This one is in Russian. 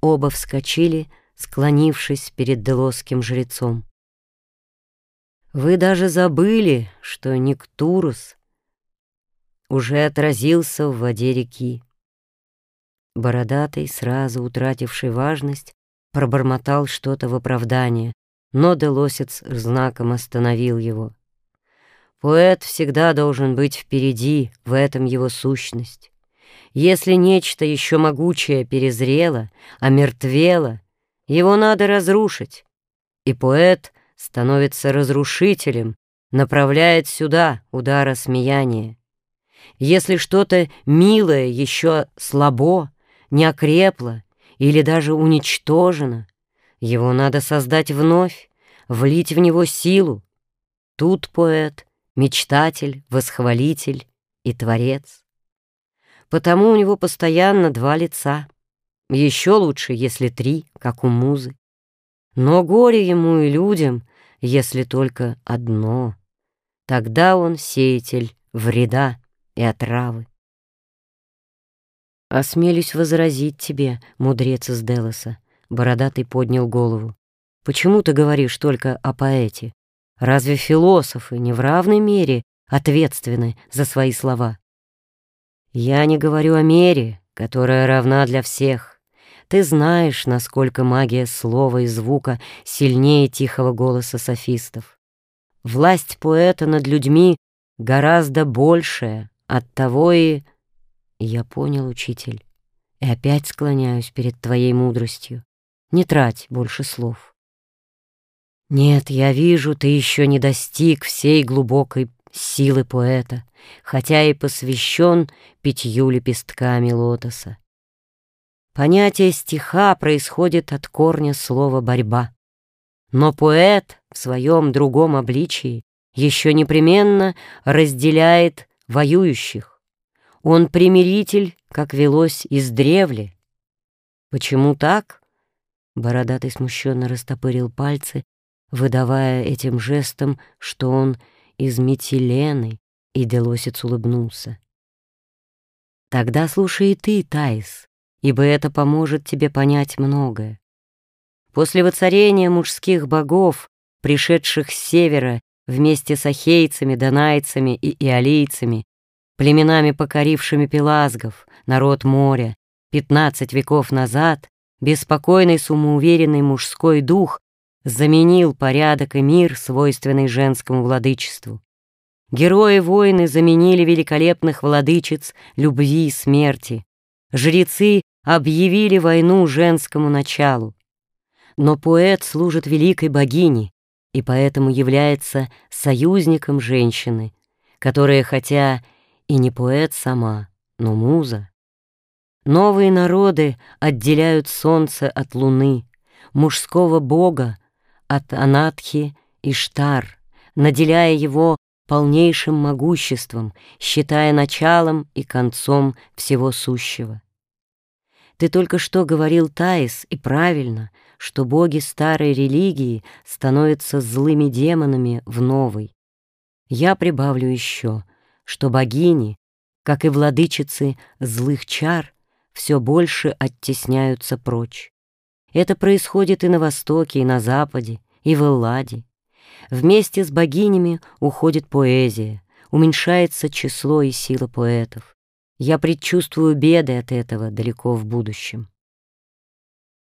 Оба вскочили, склонившись перед делосским жрецом. «Вы даже забыли, что Никтурус уже отразился в воде реки». Бородатый, сразу утративший важность, пробормотал что-то в оправдание, но Делосец знаком остановил его. Поэт всегда должен быть впереди, в этом его сущность. Если нечто еще могучее перезрело, омертвело, его надо разрушить, и поэт становится разрушителем, направляет сюда удара смеяния. Если что-то милое еще слабо, не окрепло, или даже уничтожено. Его надо создать вновь, влить в него силу. Тут поэт, мечтатель, восхвалитель и творец. Потому у него постоянно два лица. Еще лучше, если три, как у музы. Но горе ему и людям, если только одно. Тогда он сеятель вреда и отравы. «Осмелюсь возразить тебе, мудрец из Делоса», — бородатый поднял голову. «Почему ты говоришь только о поэте? Разве философы не в равной мере ответственны за свои слова?» «Я не говорю о мере, которая равна для всех. Ты знаешь, насколько магия слова и звука сильнее тихого голоса софистов. Власть поэта над людьми гораздо большая, оттого и...» Я понял, учитель, и опять склоняюсь перед твоей мудростью. Не трать больше слов. Нет, я вижу, ты еще не достиг всей глубокой силы поэта, хотя и посвящен пятью лепестками лотоса. Понятие стиха происходит от корня слова «борьба». Но поэт в своем другом обличии еще непременно разделяет воюющих, он примиритель, как велось из древли. Почему так? Бородатый смущенно растопырил пальцы, выдавая этим жестом, что он из Метилены, и Делосец улыбнулся. Тогда слушай и ты, Таис, ибо это поможет тебе понять многое. После воцарения мужских богов, пришедших с севера вместе с ахейцами, донайцами и иолийцами, племенами покорившими пелазгов, народ моря, пятнадцать веков назад, беспокойный самоуверенный мужской дух заменил порядок и мир, свойственный женскому владычеству. Герои-воины заменили великолепных владычиц любви и смерти. Жрецы объявили войну женскому началу. Но поэт служит великой богине и поэтому является союзником женщины, которая, хотя и не поэт сама, но муза. Новые народы отделяют солнце от луны, мужского бога от Анатхи и Штар, наделяя его полнейшим могуществом, считая началом и концом всего сущего. Ты только что говорил, Таис, и правильно, что боги старой религии становятся злыми демонами в новой. Я прибавлю еще — что богини, как и владычицы злых чар, все больше оттесняются прочь. Это происходит и на Востоке, и на Западе, и в Элладе. Вместе с богинями уходит поэзия, уменьшается число и сила поэтов. Я предчувствую беды от этого далеко в будущем.